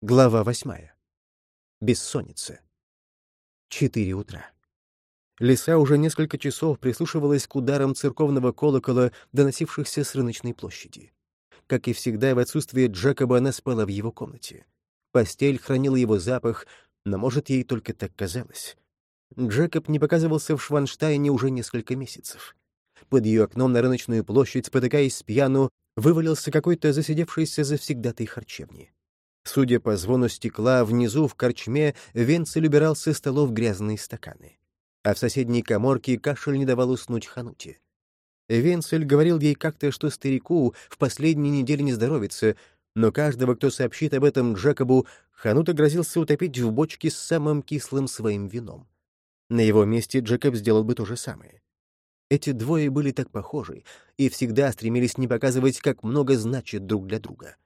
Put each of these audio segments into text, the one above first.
Глава восьмая. Бессонница. Четыре утра. Лиса уже несколько часов прислушивалась к ударам церковного колокола, доносившихся с рыночной площади. Как и всегда, в отсутствие Джекоба она спала в его комнате. Постель хранила его запах, но, может, ей только так казалось. Джекоб не показывался в Шванштайне уже несколько месяцев. Под ее окном на рыночную площадь, спотыкаясь с пьяну, вывалился какой-то засидевшийся завсегдатый харчевни. Судя по звону стекла, внизу в корчме Венцель убирал со столов грязные стаканы. А в соседней коморке кашель не давал уснуть Хануте. Венцель говорил ей как-то, что старику в последние недели не здоровится, но каждого, кто сообщит об этом Джекобу, Ханута грозился утопить в бочке с самым кислым своим вином. На его месте Джекоб сделал бы то же самое. Эти двое были так похожи и всегда стремились не показывать, как много значит друг для друга.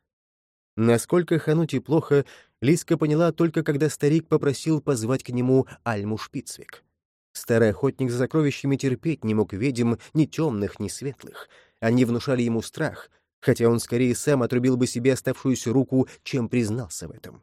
Насколько Ханути плохо, Лиска поняла только когда старик попросил позвать к нему Альму Шпицвик. Старый охотник за сокровищами терпеть не мог ведьм ни темных, ни светлых. Они внушали ему страх, хотя он скорее сам отрубил бы себе оставшуюся руку, чем признался в этом.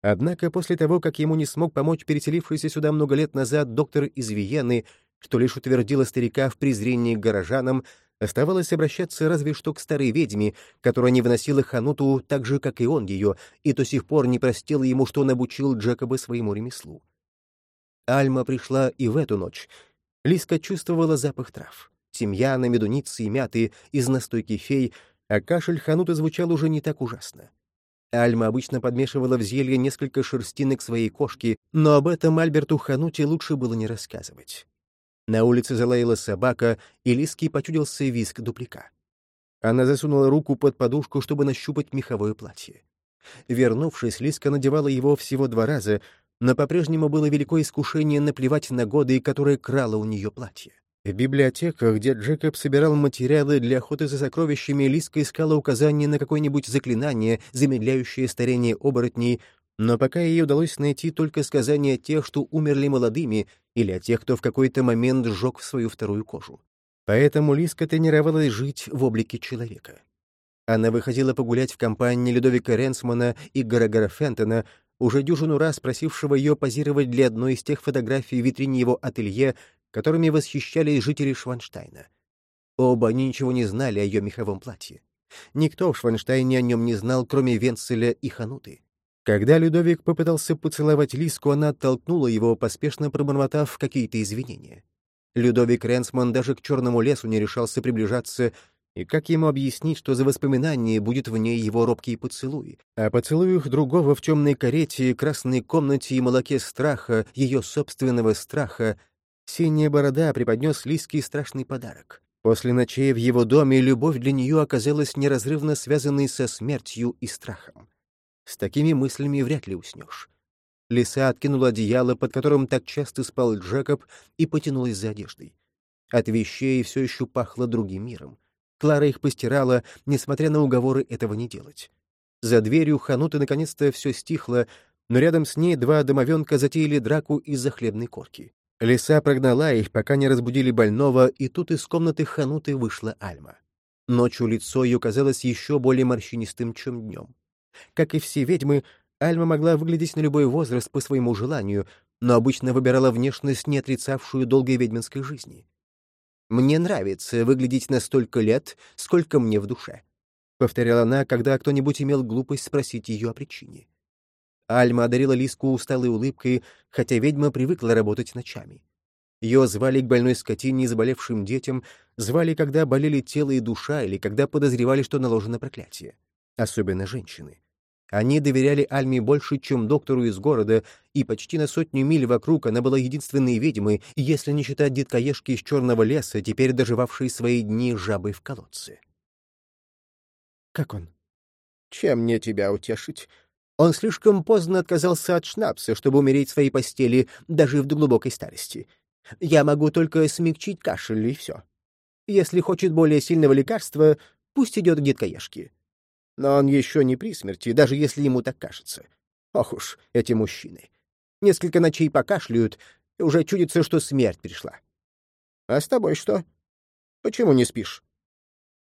Однако после того, как ему не смог помочь переселившийся сюда много лет назад доктор из Виены, что лишь утвердило старика в презрении к горожанам, Оставалось обращаться разве что к старой ведьме, которая не выносила Хануту так же, как и он ее, и до сих пор не простила ему, что он обучил Джекоба своему ремеслу. Альма пришла и в эту ночь. Лиска чувствовала запах трав. Тимьяна, медуницы и мяты из настойки фей, а кашель Ханута звучал уже не так ужасно. Альма обычно подмешивала в зелье несколько шерстинок своей кошки, но об этом Альберту Хануте лучше было не рассказывать. На улице залаяла собака, и Лиски почудился виск дуплика. Она засунула руку под подушку, чтобы нащупать меховое платье. Вернувшись, Лиска надевала его всего два раза, но по-прежнему было великое искушение наплевать на годы, которые крало у нее платье. В библиотеках, где Джекоб собирал материалы для охоты за сокровищами, Лиска искала указания на какое-нибудь заклинание, замедляющее старение оборотней, но пока ей удалось найти только сказания о тех, что умерли молодыми, или о тех, кто в какой-то момент сжег свою вторую кожу. Поэтому Лиска тренировалась жить в облике человека. Она выходила погулять в компании Людовика Ренсмана и Гарагара Фентона, уже дюжину раз просившего ее позировать для одной из тех фотографий в витрине его ателье, которыми восхищались жители Шванштайна. Оба они ничего не знали о ее меховом платье. Никто в Шванштайне о нем не знал, кроме Венцеля и Хануты. Когда Людовик попытался поцеловать Лиску, она оттолкнула его, поспешно пробормотав какие-то извинения. Людовик Ренсман даже к черному лесу не решался приближаться, и как ему объяснить, что за воспоминание будет в ней его робкие поцелуи? А поцелуях другого в темной карете, красной комнате и молоке страха, ее собственного страха, синяя борода преподнес Лиске страшный подарок. После ночей в его доме любовь для нее оказалась неразрывно связанной со смертью и страхом. С такими мыслями вряд ли уснешь. Лиса откинула одеяло, под которым так часто спал Джекоб, и потянулась за одеждой. От вещей все еще пахло другим миром. Клара их постирала, несмотря на уговоры этого не делать. За дверью Ханута наконец-то все стихло, но рядом с ней два домовенка затеяли драку из-за хлебной корки. Лиса прогнала их, пока не разбудили больного, и тут из комнаты Хануты вышла Альма. Ночью лицо ее казалось еще более морщинистым, чем днем. Как и все ведьмы, Альма могла выглядеть на любой возраст по своему желанию, но обычно выбирала внешность, не отрицавшую долгой ведьминской жизни. «Мне нравится выглядеть на столько лет, сколько мне в душе», — повторяла она, когда кто-нибудь имел глупость спросить ее о причине. Альма одарила Лиску усталой улыбкой, хотя ведьма привыкла работать ночами. Ее звали к больной скотине и заболевшим детям, звали, когда болели тело и душа или когда подозревали, что наложено проклятие. Особенно женщины. Они доверяли Альме больше, чем доктору из города, и почти на сотню миль вокруг она была единственной ведьмой, если не считать деткоежки из черного леса, теперь доживавшей свои дни жабой в колодце. «Как он?» «Чем мне тебя утешить? Он слишком поздно отказался от шнапса, чтобы умереть в своей постели, даже в глубокой старости. Я могу только смягчить кашель, и все. Если хочет более сильного лекарства, пусть идет к деткоежке. Но он еще не при смерти, даже если ему так кажется. Ох уж эти мужчины. Несколько ночей покашляют, и уже чудится, что смерть пришла. А с тобой что? Почему не спишь?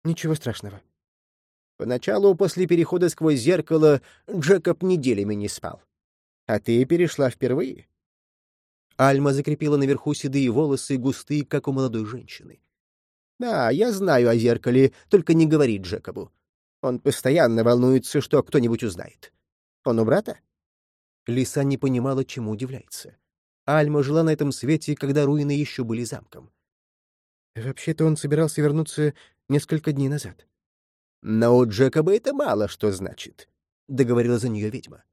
Ничего страшного. Поначалу, после перехода сквозь зеркало, Джекоб неделями не спал. А ты перешла впервые. Альма закрепила наверху седые волосы, густые, как у молодой женщины. «Да, я знаю о зеркале, только не говори Джекобу. Он постоянно волнуется, что кто-нибудь узнает. Он у брата?» Лиса не понимала, чему удивляется. Альма жила на этом свете, когда руины еще были замком. Вообще-то он собирался вернуться несколько дней назад. «Но у Джекоба это мало что значит», — договорила за нее ведьма.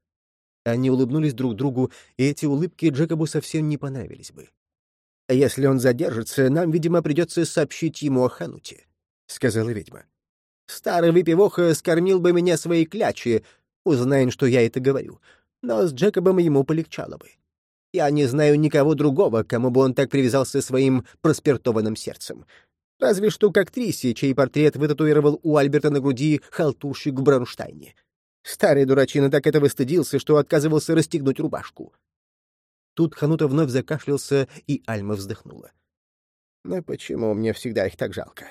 Они улыбнулись друг другу, и эти улыбки Джекобу совсем не понравились бы. «Если он задержится, нам, видимо, придется сообщить ему о Хануте», — сказала ведьма. «Старый выпивоха скормил бы меня своей клячи, узнаем, что я это говорю, но с Джекобом ему полегчало бы. Я не знаю никого другого, кому бы он так привязался своим проспиртованным сердцем. Разве что к актрисе, чей портрет вытатуировал у Альберта на груди халтурщик в Бронштайне. Старый дурачина так этого стыдился, что отказывался расстегнуть рубашку. Тут Ханута вновь закашлялся, и Альма вздохнула. «Но почему мне всегда их так жалко?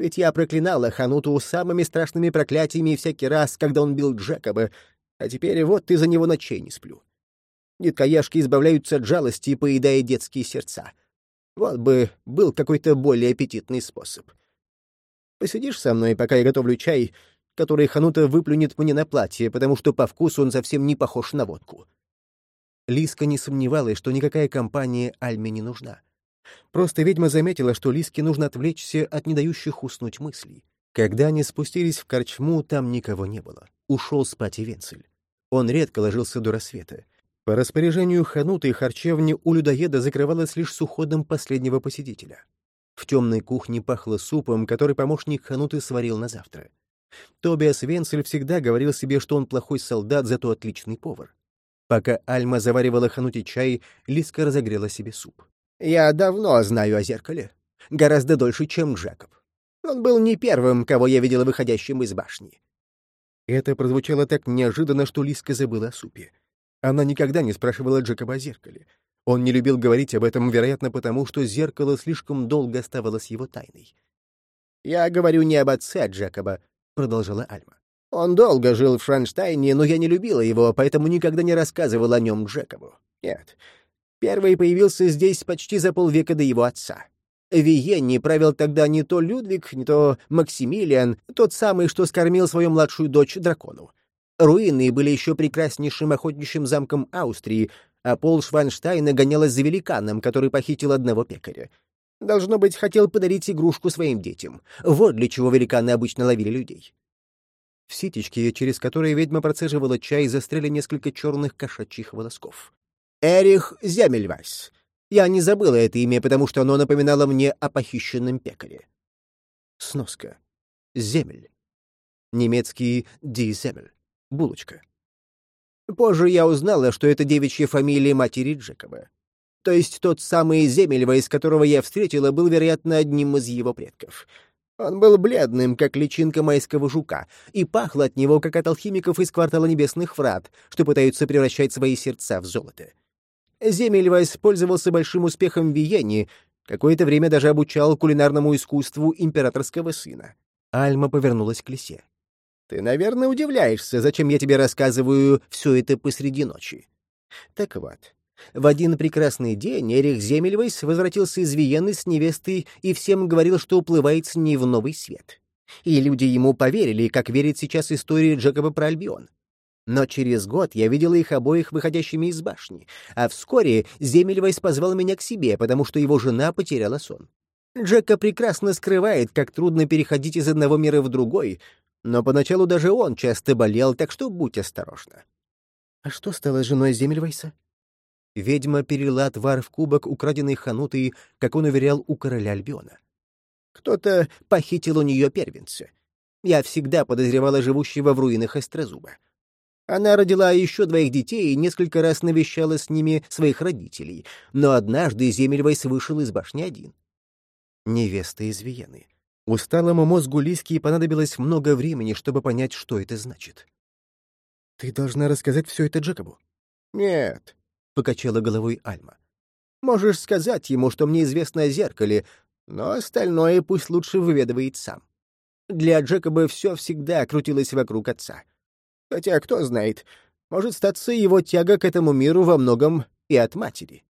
Ведь я проклинала Хануту самыми страшными проклятиями всякий раз, когда он бил Джекоба, а теперь вот из-за него ночей не сплю. Деткояшки избавляются от жалости, поедая детские сердца. Вот бы был какой-то более аппетитный способ. Посидишь со мной, пока я готовлю чай, который Ханута выплюнет мне на платье, потому что по вкусу он совсем не похож на водку. Лиска не сомневалась, что никакая компания Альме не нужна. Просто ведьма заметила, что Лиске нужно отвлечься от не дающих уснуть мыслей. Когда они спустились в корчму, там никого не было. Ушел спать и Венцель. Он редко ложился до рассвета. По распоряжению Ханута и харчевни у людоеда закрывалась лишь с уходом последнего посетителя. В темной кухне пахло супом, который помощник Хануты сварил на завтра. Тобиас Венцель всегда говорил себе, что он плохой солдат, зато отличный повар. Пока Альма заваривала ханути чай, Лиска разогрела себе суп. «Я давно знаю о зеркале. Гораздо дольше, чем Джекоб. Он был не первым, кого я видела выходящим из башни». Это прозвучало так неожиданно, что Лиска забыла о супе. Она никогда не спрашивала Джекоба о зеркале. Он не любил говорить об этом, вероятно, потому что зеркало слишком долго оставалось его тайной. «Я говорю не об отце Джекоба, — продолжала Альма. «Он долго жил в Шванштайне, но я не любила его, поэтому никогда не рассказывала о нем Джекову. Нет. Первый появился здесь почти за полвека до его отца. В Виенне правил тогда не то Людвиг, не то Максимилиан, тот самый, что скормил свою младшую дочь дракону. Руины были еще прекраснейшим охотничьим замком Австрии, а пол Шванштайна гонялась за великаном, который похитил одного пекаря. Должно быть, хотел подарить игрушку своим детям. Вот для чего великаны обычно ловили людей. В ситечке, через которые ведьма процеживала чай, застряли несколько черных кошачьих волосков. «Эрих Земельвайс. Я не забыла это имя, потому что оно напоминало мне о похищенном пекаре». Сноска. Земель. Немецкий «ди земель» — булочка. Позже я узнала, что это девичья фамилия матери Джекоба. То есть тот самый Земельва, из которого я встретила, был, вероятно, одним из его предков. Он был бледным, как личинка майского жука, и пахло от него, как от алхимиков из квартала небесных врат, что пытаются превращать свои сердца в золото. Земельва использовался большим успехом в Виене, какое-то время даже обучал кулинарному искусству императорского сына. Альма повернулась к лисе. «Ты, наверное, удивляешься, зачем я тебе рассказываю все это посреди ночи. Так вот, в один прекрасный день Эрих Земельвейс возвратился из Виены с невестой и всем говорил, что уплывает с ней в новый свет. И люди ему поверили, как верит сейчас история Джекоба про Альбион. Но через год я видела их обоих выходящими из башни, а вскоре Земельвейс позвал меня к себе, потому что его жена потеряла сон. Джека прекрасно скрывает, как трудно переходить из одного мира в другой, но поначалу даже он часто болел, так что будь осторожна. — А что стало с женой Земельвейса? Ведьма перелила отвар в кубок, украденный ханутой, как он уверял, у короля Альбиона. Кто-то похитил у нее первенца. Я всегда подозревала живущего в руинах Острозуба. Она родила еще двоих детей и несколько раз навещала с ними своих родителей, но однажды Земельвайс вышел из башни один. Невеста из Виены. Усталому мозгу Лиски понадобилось много времени, чтобы понять, что это значит. «Ты должна рассказать все это Джекобу?» «Нет», — покачала головой Альма. «Можешь сказать ему, что мне известно о зеркале, но остальное пусть лучше выведывает сам. Для Джекоба все всегда крутилось вокруг отца. Хотя, кто знает, может статься его тяга к этому миру во многом и от матери.